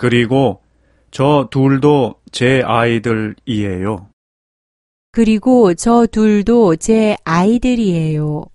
그리고 저 둘도 제 아이들이에요. 그리고 저 둘도 제 아이들이에요.